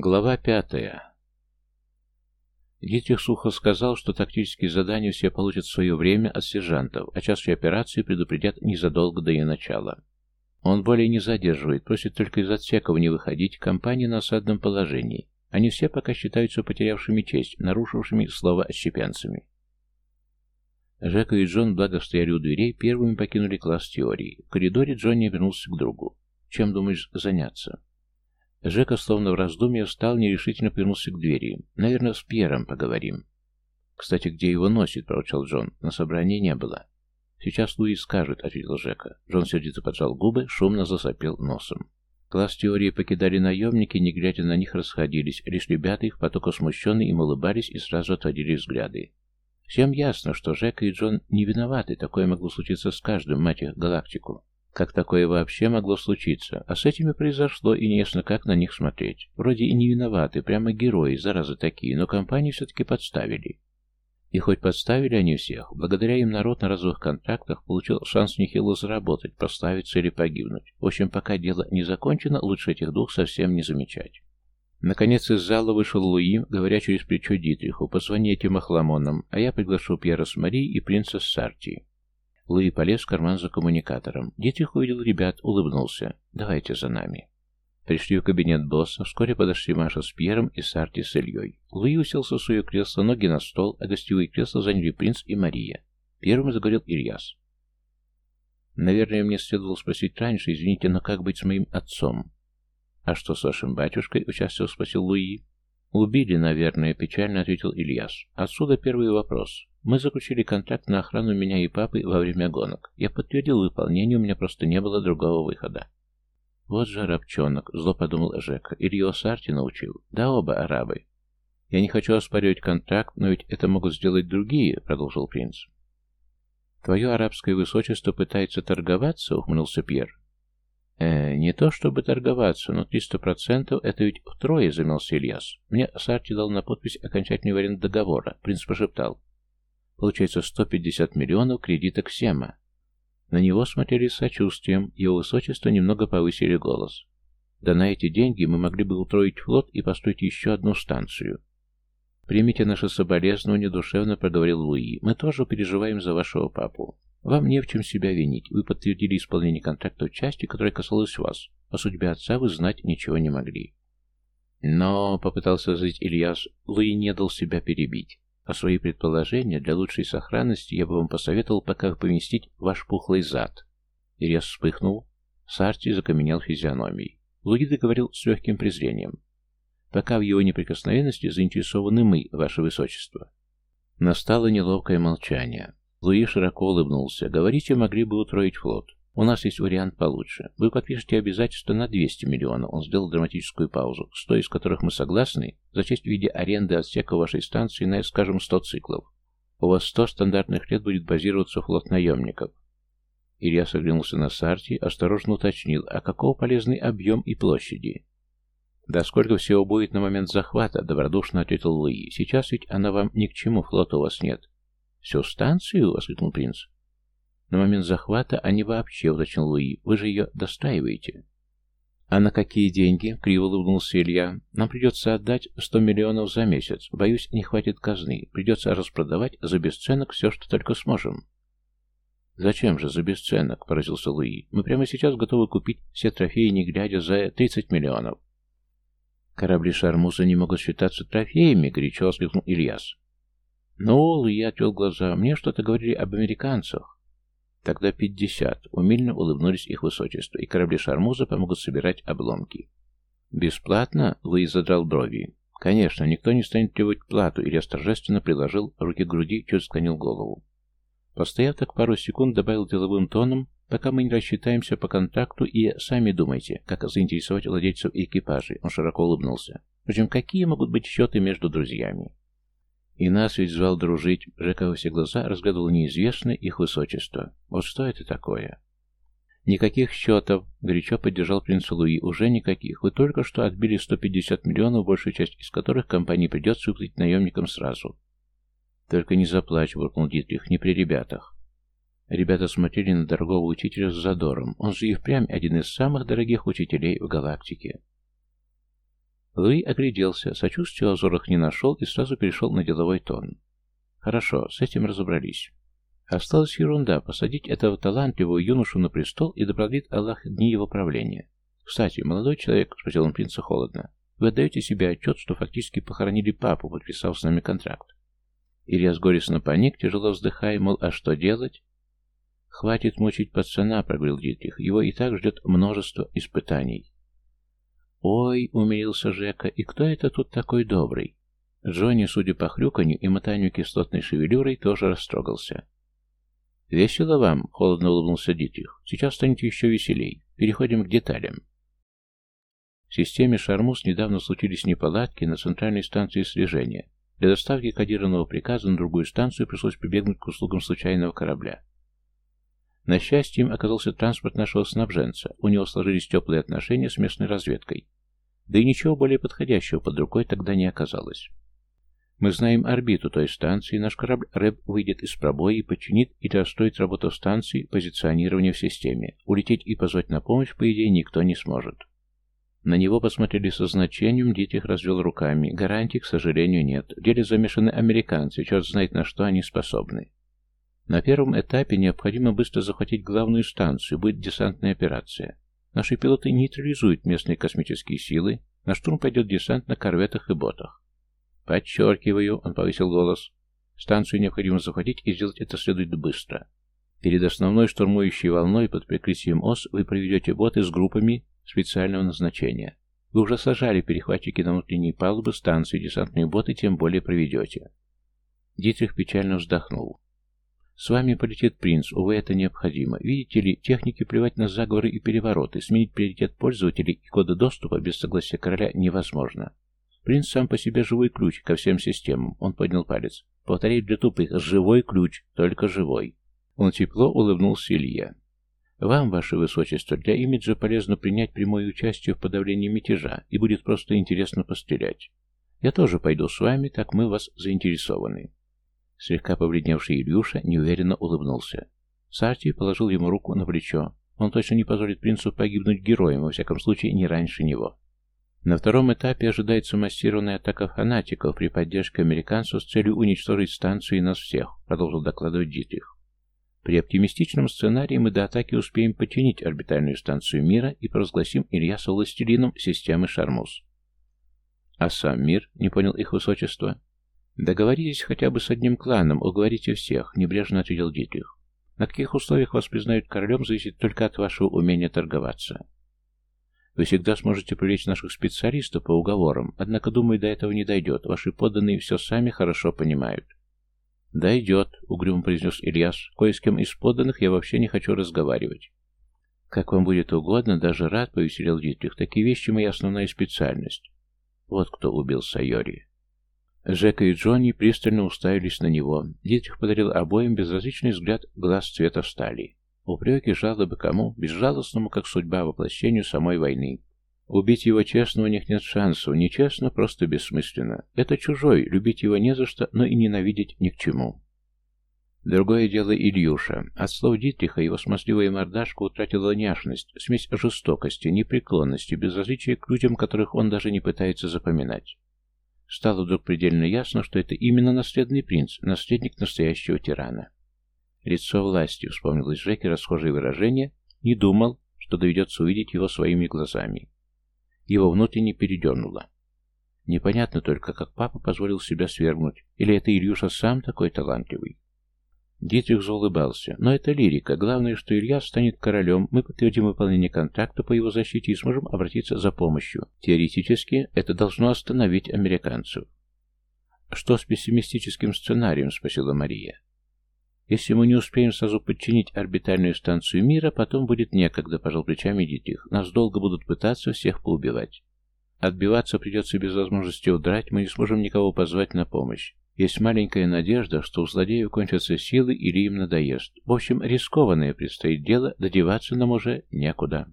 Глава пятая. Дитрих сухо сказал, что тактические задания все получат в свое время от сержантов, а час операции предупредят незадолго до ее начала. Он более не задерживает, просит только из отсеков не выходить, компания на осадном положении. Они все пока считаются потерявшими честь, нарушившими слово отщепенцами. Жека и Джон, благо стояли у дверей, первыми покинули класс теории. В коридоре Джонни вернулся к другу. «Чем думаешь заняться?» Жека, словно в раздумье, встал, нерешительно повернулся к двери. «Наверное, с Пьером поговорим». «Кстати, где его носит?» — проворчал Джон. «На собрании не было». «Сейчас Луи скажет», — ответил Жека. Джон сердито поджал губы, шумно засопел носом. Класс теории покидали наемники, не глядя на них расходились. Лишь ребята их потока смущенные им улыбались и сразу отводили взгляды. Всем ясно, что Жека и Джон не виноваты, такое могло случиться с каждым, мать их, галактику. Как такое вообще могло случиться? А с этими произошло, и неясно, как на них смотреть. Вроде и не виноваты, прямо герои, заразы такие, но компании все-таки подставили. И хоть подставили они всех, благодаря им народ на разовых контрактах получил шанс нехило заработать, прославиться или погибнуть. В общем, пока дело не закончено, лучше этих двух совсем не замечать. Наконец из зала вышел Луи, говоря через плечо Дитриху, «Позвони этим охламонам, а я приглашу Пьера с Мари и принца Сарти». Луи полез в карман за коммуникатором. Дитрих увидел ребят, улыбнулся. «Давайте за нами». Пришли в кабинет босса, вскоре подошли Маша с Пьером и Сарти с Ильей. Луи уселся в свое кресло, ноги на стол, а гостевые кресла заняли принц и Мария. Первым заговорил Ильяс. «Наверное, мне следовало спросить раньше, извините, но как быть с моим отцом?» «А что с вашим батюшкой?» — участливо спросил Луи. «Убили, наверное», — печально ответил Ильяс. «Отсюда первый вопрос. Мы заключили контракт на охрану меня и папы во время гонок. Я подтвердил выполнение, у меня просто не было другого выхода. Вот же арабчонок, зло подумал Жека. Ильё Сарти научил. Да оба арабы. Я не хочу оспаривать контракт, но ведь это могут сделать другие, продолжил принц. Твое арабское высочество пытается торговаться, ухмыльнулся Пьер. «Э, не то чтобы торговаться, но триста процентов это ведь втрое, замялся Ильяс. Мне Сарти дал на подпись окончательный вариант договора. Принц пошептал. Получается 150 миллионов кредита Ксема. На него смотрели с сочувствием, его высочество немного повысили голос. Да на эти деньги мы могли бы утроить флот и построить еще одну станцию. «Примите наше соболезнование», — душевно проговорил Луи. «Мы тоже переживаем за вашего папу. Вам не в чем себя винить. Вы подтвердили исполнение контракта в части, которая касалась вас. О судьбе отца вы знать ничего не могли». Но, — попытался сказать Ильяс, — Луи не дал себя перебить. А свои предположения для лучшей сохранности я бы вам посоветовал пока поместить ваш пухлый зад. Ирес вспыхнул. Сарти закаменел физиономией. Луида говорил с легким презрением. Пока в его неприкосновенности заинтересованы мы, ваше высочество. Настало неловкое молчание. Луи широко улыбнулся. Говорите, могли бы утроить флот. У нас есть вариант получше. Вы подпишете обязательства на 200 миллионов. Он сделал драматическую паузу. 100 из которых мы согласны за честь в виде аренды отсека вашей станции на, скажем, 100 циклов. У вас 100 стандартных лет будет базироваться флот наемников. Илья соглянулся на Сарти, осторожно уточнил, а какого полезный объем и площади? «Да сколько всего будет на момент захвата?» — добродушно ответил Луи. «Сейчас ведь она вам ни к чему, флота у вас нет». «Всю станцию?» — воскликнул принц. На момент захвата, не вообще, уточнил Луи. Вы же ее достаиваете. А на какие деньги? Криво улыбнулся Илья. Нам придется отдать сто миллионов за месяц. Боюсь, не хватит казны. Придется распродавать за бесценок все, что только сможем. «Зачем же за бесценок?» – поразился Луи. «Мы прямо сейчас готовы купить все трофеи, не глядя, за 30 миллионов». «Корабли Шармуза не могут считаться трофеями», – горячо воскликнул Ильяс. «Ну, Луи отвел глаза. Мне что-то говорили об американцах. Тогда пятьдесят. Умильно улыбнулись их высочество, и корабли Шармуза помогут собирать обломки. Бесплатно? Луи задрал брови. Конечно, никто не станет требовать плату, Илья торжественно приложил руки к груди, чуть склонил голову. Постояв так пару секунд, добавил деловым тоном, пока мы не рассчитаемся по контракту и сами думайте, как заинтересовать владельцев экипажей. Он широко улыбнулся. Впрочем, какие могут быть счеты между друзьями? И нас ведь звал дружить. Жека во все глаза разгадывал неизвестное их высочество. Вот что это такое? Никаких счетов, горячо поддержал принц Луи. Уже никаких. Вы только что отбили 150 миллионов, большую часть из которых компании придется выплатить наемникам сразу. Только не заплачь, буркнул Дитрих, не при ребятах. Ребята смотрели на дорогого учителя с задором. Он же и впрямь один из самых дорогих учителей в галактике. Луи огляделся, сочувствия в озорах не нашел и сразу перешел на деловой тон. Хорошо, с этим разобрались. Осталась ерунда — посадить этого талантливого юношу на престол и допродлит Аллах дни его правления. Кстати, молодой человек, — спросил он принца холодно, — вы отдаете себе отчет, что фактически похоронили папу, подписав с нами контракт? Ильяс горестно паник, тяжело вздыхая, мол, а что делать? «Хватит мучить пацана», — проговорил Дитрих. «Его и так ждет множество испытаний». «Ой», — умилился Жека, — «и кто это тут такой добрый?» Джонни, судя по хрюканью и мотанию кислотной шевелюрой, тоже растрогался. «Весело вам?» — холодно улыбнулся Дитрих. «Сейчас станет еще веселей. Переходим к деталям». В системе «Шармус» недавно случились неполадки на центральной станции слежения. Для доставки кодированного приказа на другую станцию пришлось прибегнуть к услугам случайного корабля. На счастье, им оказался транспорт нашего снабженца. У него сложились теплые отношения с местной разведкой. Да и ничего более подходящего под рукой тогда не оказалось. Мы знаем орбиту той станции, наш корабль РЭБ выйдет из пробоя и подчинит или расстроит работу станции, позиционирование в системе. Улететь и позвать на помощь, по идее, никто не сможет. На него посмотрели со значением, Дитрих развел руками. Гарантий, к сожалению, нет. В деле замешаны американцы, черт знает на что они способны. На первом этапе необходимо быстро захватить главную станцию, будет десантная операция. Наши пилоты нейтрализуют местные космические силы, на штурм пойдет десант на корветах и ботах. «Подчеркиваю», — он повысил голос, — «станцию необходимо захватить и сделать это следует быстро. Перед основной штурмующей волной под прикрытием ОС вы проведете боты с группами специального назначения. Вы уже сажали перехватчики на внутренней палубы станции, десантные боты тем более проведете. Дитрих печально вздохнул. С вами полетит принц, увы, это необходимо. Видите ли, техники плевать на заговоры и перевороты, сменить приоритет пользователей и коды доступа без согласия короля невозможно. Принц сам по себе живой ключ ко всем системам. Он поднял палец. Повторяю для тупых, живой ключ, только живой. Он тепло улыбнулся Илья. Вам, ваше высочество, для имиджа полезно принять прямое участие в подавлении мятежа, и будет просто интересно пострелять. Я тоже пойду с вами, так мы вас заинтересованы. Слегка побледневший Ильюша неуверенно улыбнулся. Сарти положил ему руку на плечо. Он точно не позволит принцу погибнуть героем, во всяком случае, не раньше него. На втором этапе ожидается массированная атака фанатиков при поддержке американцев с целью уничтожить станцию и нас всех, продолжил докладывать Дитрих. При оптимистичном сценарии мы до атаки успеем починить орбитальную станцию мира и провозгласим Ильяса властелином системы Шармус. А сам мир, не понял их высочество. Договоритесь хотя бы с одним кланом, уговорите всех, небрежно ответил Дитрих. На каких условиях вас признают королем, зависит только от вашего умения торговаться. Вы всегда сможете привлечь наших специалистов по уговорам, однако, думаю, до этого не дойдет. Ваши подданные все сами хорошо понимают. «Дойдет», — угрюмо произнес Ильяс. «Кое с кем из подданных я вообще не хочу разговаривать». «Как вам будет угодно, даже рад», — повеселил Дитрих. «Такие вещи — моя основная специальность». Вот кто убил Сайори. Жека и Джонни пристально уставились на него. Дитрих подарил обоим безразличный взгляд глаз цвета стали. Упреки, жалобы кому? Безжалостному, как судьба, воплощению самой войны. Убить его честно у них нет шансов, нечестно просто бессмысленно. Это чужой, любить его не за что, но и ненавидеть ни к чему. Другое дело Ильюша. От слов Дитриха его смазливая мордашка утратила няшность, смесь жестокости, непреклонности, безразличия к людям, которых он даже не пытается запоминать. Стало вдруг предельно ясно, что это именно наследный принц, наследник настоящего тирана. Лицо власти, вспомнилось Жеке расхожее выражение, не думал, что доведется увидеть его своими глазами. Его внутренне передернуло. Непонятно только, как папа позволил себя свергнуть, или это Ильюша сам такой талантливый. Дитрих заулыбался. Но это лирика. Главное, что Илья станет королем, мы подтвердим выполнение контракта по его защите и сможем обратиться за помощью. Теоретически, это должно остановить американцев. «Что с пессимистическим сценарием?» — спросила Мария. «Если мы не успеем сразу подчинить орбитальную станцию мира, потом будет некогда», — пожал плечами Дитрих. «Нас долго будут пытаться всех поубивать. Отбиваться придется без возможности удрать, мы не сможем никого позвать на помощь. Есть маленькая надежда, что у злодеев кончатся силы или им надоест. В общем, рискованное предстоит дело, додеваться нам уже некуда».